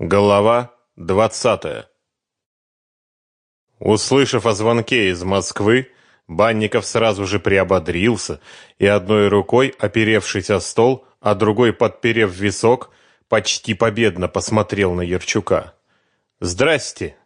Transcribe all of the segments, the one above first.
Глава 20. Услышав о звонке из Москвы, Банников сразу же приободрился и одной рукой, оперевшись о стол, а другой подперев висок, почти победно посмотрел на Ярчука. «Здрасте!»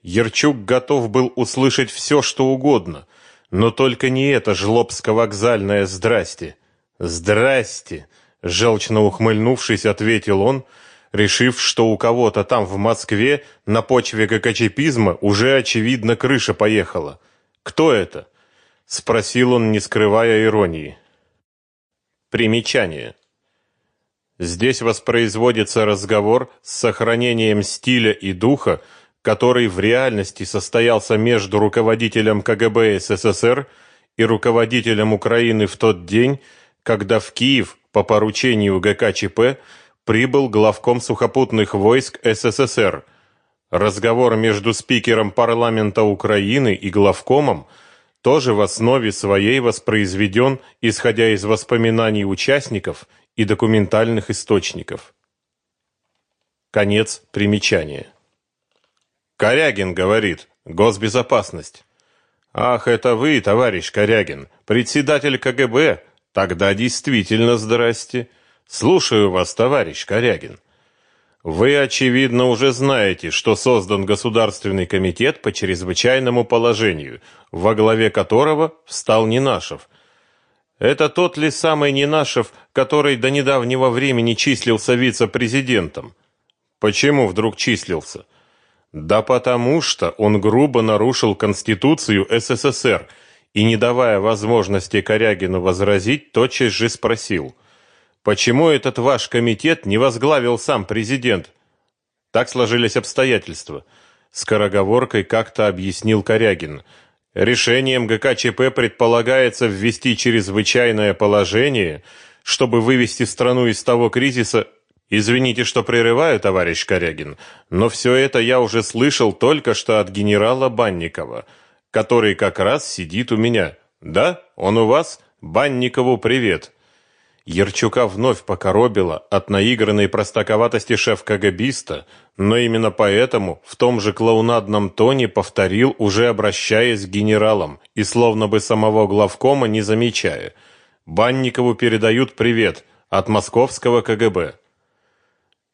Ярчук готов был услышать все, что угодно, но только не это жлобско-вокзальное «здрасте». «Здрасте!» — желчно ухмыльнувшись, ответил он — решив, что у кого-то там в Москве на почве ГКЧПизма уже очевидно крыша поехала. Кто это? спросил он, не скрывая иронии. Примечание. Здесь воспроизводится разговор с сохранением стиля и духа, который в реальности состоялся между руководителем КГБ СССР и руководителем Украины в тот день, когда в Киев по поручению ГКЧП прибыл главком сухопутных войск СССР. Разговор между спикером парламента Украины и главкомом тоже в основе своей воспроизведен, исходя из воспоминаний участников и документальных источников. Конец примечания. Корягин говорит: "Госбезопасность". Ах, это вы, товарищ Корягин, председатель КГБ. Тогда действительно здрасте. Слушаю вас, товарищ Корягин. Вы очевидно уже знаете, что создан Государственный комитет по чрезвычайному положению, во главе которого встал Нинашев. Это тот ли самый Нинашев, который до недавнего времени числился вице-президентом? Почему вдруг числился? Да потому что он грубо нарушил Конституцию СССР и, не давая возможности Корягину возразить, тотчас же спросил – Почему этот ваш комитет не возглавил сам президент? Так сложились обстоятельства. Скороговоркой как-то объяснил Корягин. Решением ГКЧП предполагается ввести чрезвычайное положение, чтобы вывести страну из того кризиса. Извините, что прерываю, товарищ Корягин, но все это я уже слышал только что от генерала Банникова, который как раз сидит у меня. Да, он у вас? Банникову привет. Ярчука вновь покоробило от наигранной простаковатости шеф-кагабиста, но именно поэтому в том же клоунадном тоне повторил, уже обращаясь к генералам и словно бы самого главкома не замечая. Банникову передают привет от московского КГБ.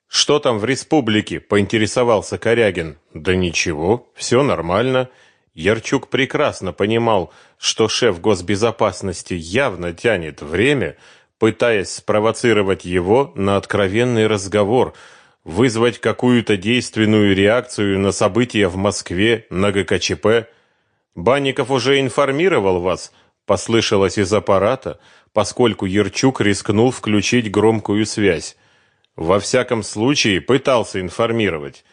Что там в республике? поинтересовался Корягин. Да ничего, все нормально. Ярчук прекрасно понимал, что шеф госбезопасности явно тянет время, пытаясь спровоцировать его на откровенный разговор, вызвать какую-то действенную реакцию на события в Москве, на ГКЧП. Банников уже информировал вас, послышалось из аппарата, поскольку Ерчук рискнул включить громкую связь. Во всяком случае, пытался информировать.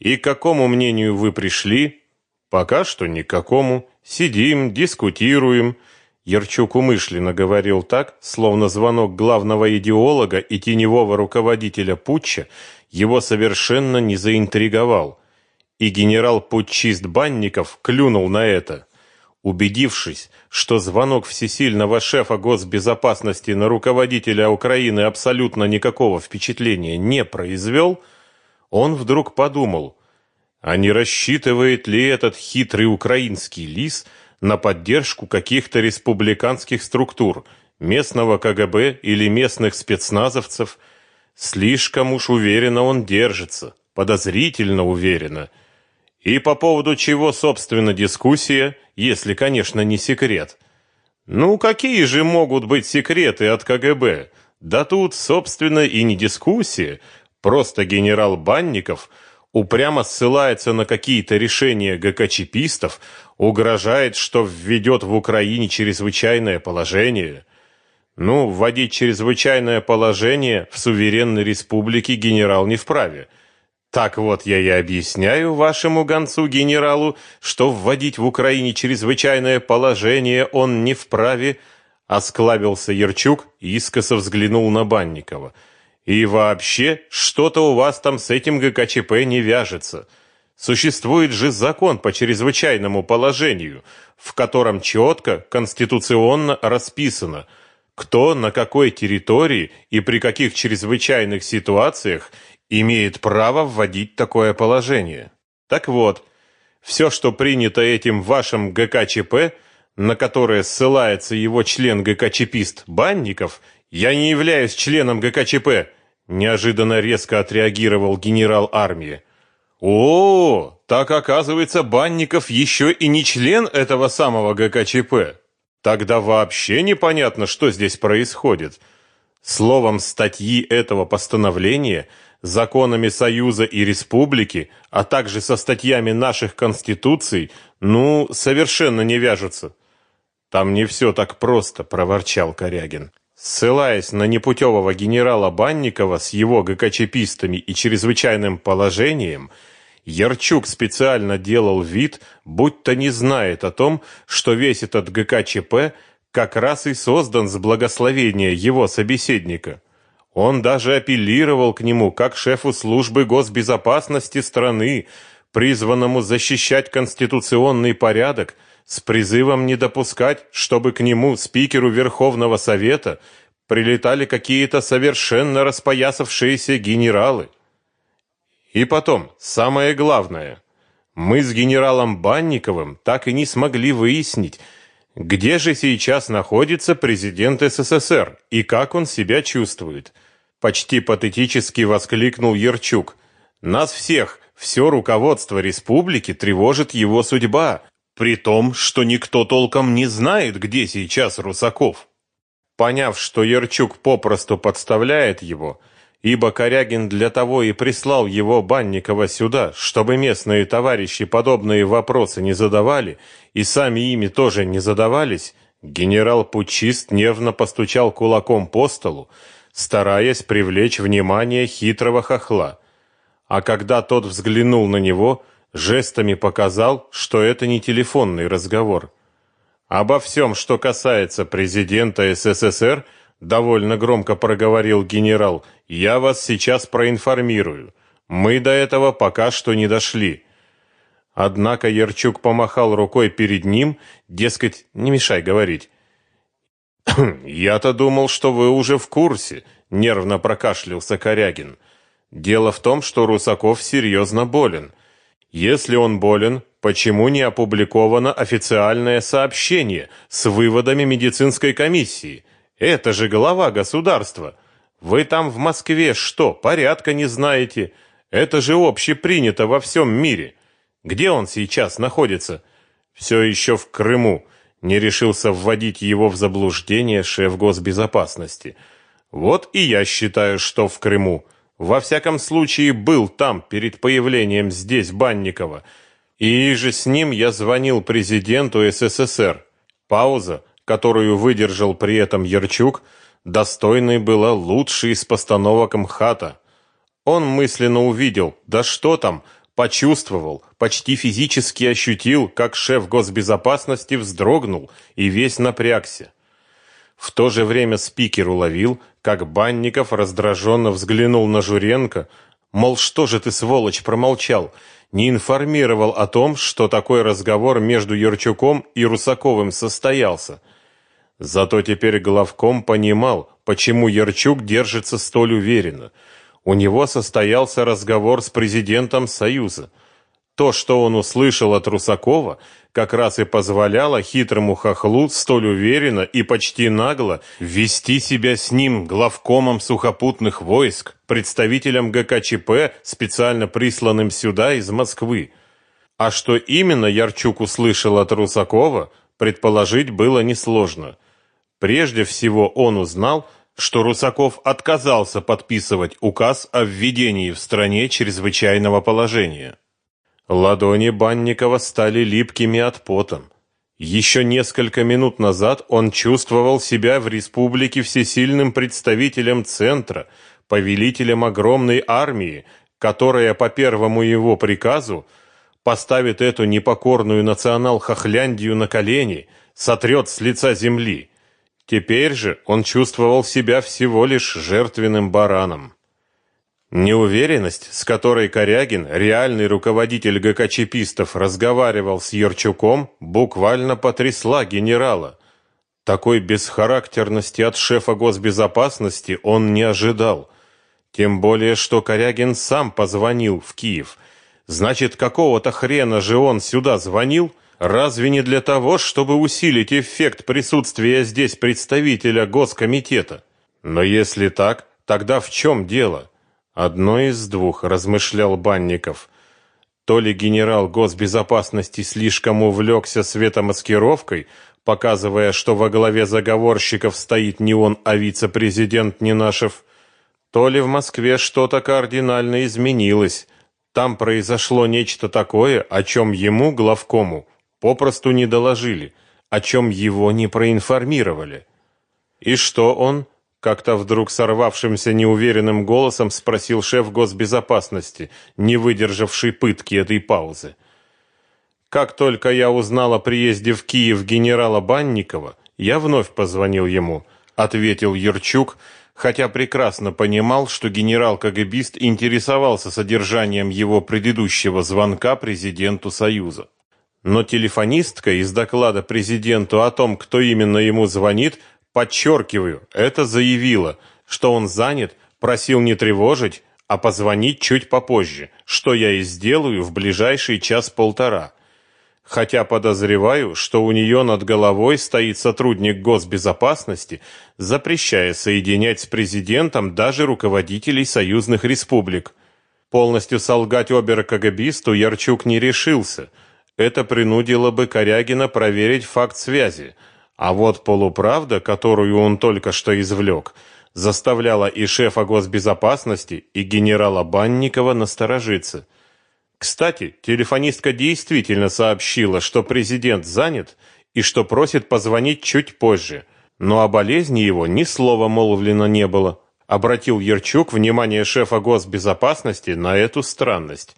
И к какому мнению вы пришли? Пока что никакому. Сидим, дискутируем. Ярчук умышленно говорил так, словно звонок главного идеолога и теневого руководителя путча его совершенно не заинтриговал. И генерал-путчист Банников клюнул на это. Убедившись, что звонок всесильного шефа госбезопасности на руководителя Украины абсолютно никакого впечатления не произвел, он вдруг подумал, а не рассчитывает ли этот хитрый украинский лис – на поддержку каких-то республиканских структур, местного КГБ или местных спецназовцев. Слишком уж уверенно он держится, подозрительно уверенно. И по поводу чего, собственно, дискуссия, если, конечно, не секрет. Ну, какие же могут быть секреты от КГБ? Да тут, собственно, и не дискуссия, просто генерал Банников – упрямо ссылается на какие-то решения ГКЧПистов, угрожает, что введет в Украине чрезвычайное положение. Ну, вводить чрезвычайное положение в суверенной республике генерал не вправе. Так вот я и объясняю вашему гонцу генералу, что вводить в Украине чрезвычайное положение он не вправе, осклабился Ерчук и искоса взглянул на Банникова. И вообще, что-то у вас там с этим ГКЧП не вяжется. Существует же закон по чрезвычайному положению, в котором четко конституционно расписано, кто на какой территории и при каких чрезвычайных ситуациях имеет право вводить такое положение. Так вот, все, что принято этим вашим ГКЧП, на которое ссылается его член ГКЧПист Банников, я не являюсь членом ГКЧП, неожиданно резко отреагировал генерал армии. О, так оказывается, Банников еще и не член этого самого ГКЧП. Тогда вообще непонятно, что здесь происходит. Словом, статьи этого постановления законами Союза и Республики, а также со статьями наших конституций, ну, совершенно не вяжутся. Там не все так просто, проворчал Корягин. Ссылаясь на непутевого генерала Банникова с его ГКЧПистами и чрезвычайным положением, Ярчук специально делал вид, будто не знает о том, что весь этот ГКЧП как раз и создан с благословения его собеседника. Он даже апеллировал к нему как шефу службы госбезопасности страны, призванному защищать конституционный порядок, с призывом не допускать, чтобы к нему, спикеру Верховного Совета, прилетали какие-то совершенно распоясавшиеся генералы. И потом, самое главное, мы с генералом Банниковым так и не смогли выяснить, где же сейчас находится президент СССР и как он себя чувствует? Почти патетически воскликнул Ерчук. Нас всех, все руководство республики тревожит его судьба, при том, что никто толком не знает, где сейчас Русаков. Поняв, что Ерчук попросту подставляет его, ибо Корягин для того и прислал его Банникова сюда, чтобы местные товарищи подобные вопросы не задавали и сами ими тоже не задавались, генерал-путчист нервно постучал кулаком по столу, стараясь привлечь внимание хитрого хохла. А когда тот взглянул на него, жестами показал, что это не телефонный разговор. Обо всем, что касается президента СССР, довольно громко проговорил генерал. Я вас сейчас проинформирую. Мы до этого пока что не дошли. Однако Ярчук помахал рукой перед ним, дескать, не мешай говорить. Я-то думал, что вы уже в курсе, нервно прокашлялся Корягин. Дело в том, что Русаков серьезно болен. Если он болен, почему не опубликовано официальное сообщение с выводами медицинской комиссии? Это же глава государства. Вы там в Москве что, порядка не знаете? Это же общепринято во всем мире. Где он сейчас находится? Все еще в Крыму. Не решился вводить его в заблуждение шеф госбезопасности. Вот и я считаю, что в Крыму. Во всяком случае, был там перед появлением здесь Банникова. И же с ним я звонил президенту СССР. Пауза которую выдержал при этом Ярчук, достойной была лучшей из постановок МХАТа. Он мысленно увидел, да что там, почувствовал, почти физически ощутил, как шеф госбезопасности вздрогнул и весь напрягся. В то же время спикер уловил, как Банников раздраженно взглянул на Журенко, мол, что же ты, сволочь, промолчал, не информировал о том, что такой разговор между Юрчуком и Русаковым состоялся. Зато теперь главком понимал, почему Ярчук держится столь уверенно. У него состоялся разговор с президентом Союза. То, что он услышал от Русакова, как раз и позволяло хитрому хохлу столь уверенно и почти нагло вести себя с ним главкомом сухопутных войск, представителем ГКЧП, специально присланным сюда из Москвы. А что именно Ярчук услышал от Русакова, предположить было несложно. Прежде всего он узнал, что Русаков отказался подписывать указ о введении в стране чрезвычайного положения. Ладони Банникова стали липкими от пота. Еще несколько минут назад он чувствовал себя в республике всесильным представителем центра, повелителем огромной армии, которая по первому его приказу поставит эту непокорную национал-хохляндию на колени, сотрет с лица земли. Теперь же он чувствовал себя всего лишь жертвенным бараном. Неуверенность, с которой Корягин, реальный руководитель ГКЧПистов, разговаривал с Ерчуком, буквально потрясла генерала. Такой бесхарактерности от шефа госбезопасности он не ожидал. Тем более, что Корягин сам позвонил в Киев. Значит, какого-то хрена же он сюда звонил? Разве не для того, чтобы усилить эффект присутствия здесь представителя Госкомитета? Но если так, тогда в чем дело? Одно из двух, размышлял Банников. То ли генерал госбезопасности слишком увлекся светомаскировкой, показывая, что во главе заговорщиков стоит не он, а вице-президент Нинашев, то ли в Москве что-то кардинально изменилось. Там произошло нечто такое, о чем ему, главкому, попросту не доложили, о чем его не проинформировали. И что он, как-то вдруг сорвавшимся неуверенным голосом спросил шеф госбезопасности, не выдержавший пытки этой паузы. Как только я узнал о приезде в Киев генерала Банникова, я вновь позвонил ему, ответил Ерчук, хотя прекрасно понимал, что генерал-КГБист интересовался содержанием его предыдущего звонка президенту Союза. Но телефонистка из доклада президенту о том, кто именно ему звонит, подчеркиваю, это заявила, что он занят, просил не тревожить, а позвонить чуть попозже, что я и сделаю в ближайший час-полтора. Хотя подозреваю, что у нее над головой стоит сотрудник госбезопасности, запрещая соединять с президентом даже руководителей союзных республик. Полностью солгать обер-КГБисту Ярчук не решился – это принудило бы Корягина проверить факт связи, а вот полуправда, которую он только что извлек, заставляла и шефа госбезопасности, и генерала Банникова насторожиться. Кстати, телефонистка действительно сообщила, что президент занят и что просит позвонить чуть позже, но о болезни его ни слова молвлено не было. Обратил Ерчук внимание шефа госбезопасности на эту странность.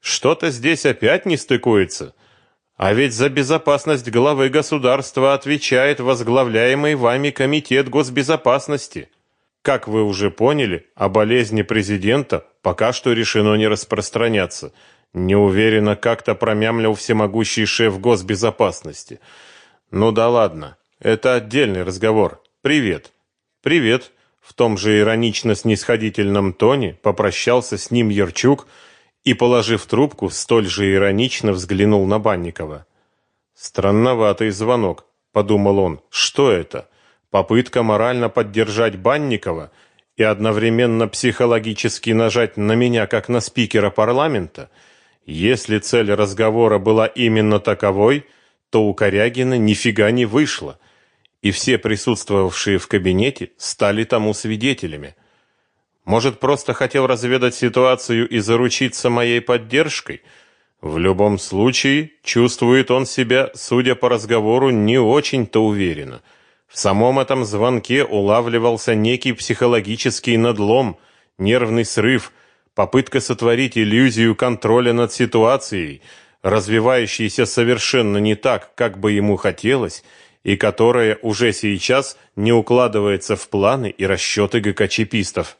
Что-то здесь опять не стыкуется. А ведь за безопасность главы государства отвечает возглавляемый вами комитет госбезопасности. Как вы уже поняли, о болезни президента пока что решено не распространяться. Неуверенно как-то промямлил всемогущий шеф госбезопасности. Ну да ладно, это отдельный разговор. Привет. Привет. В том же иронично-снисходительном тоне попрощался с ним Ерчук, и, положив трубку, столь же иронично взглянул на Банникова. «Странноватый звонок», — подумал он. «Что это? Попытка морально поддержать Банникова и одновременно психологически нажать на меня, как на спикера парламента? Если цель разговора была именно таковой, то у Корягина нифига не вышло, и все присутствовавшие в кабинете стали тому свидетелями». Может, просто хотел разведать ситуацию и заручиться моей поддержкой? В любом случае, чувствует он себя, судя по разговору, не очень-то уверенно. В самом этом звонке улавливался некий психологический надлом, нервный срыв, попытка сотворить иллюзию контроля над ситуацией, развивающейся совершенно не так, как бы ему хотелось, и которая уже сейчас не укладывается в планы и расчеты ГКЧПистов.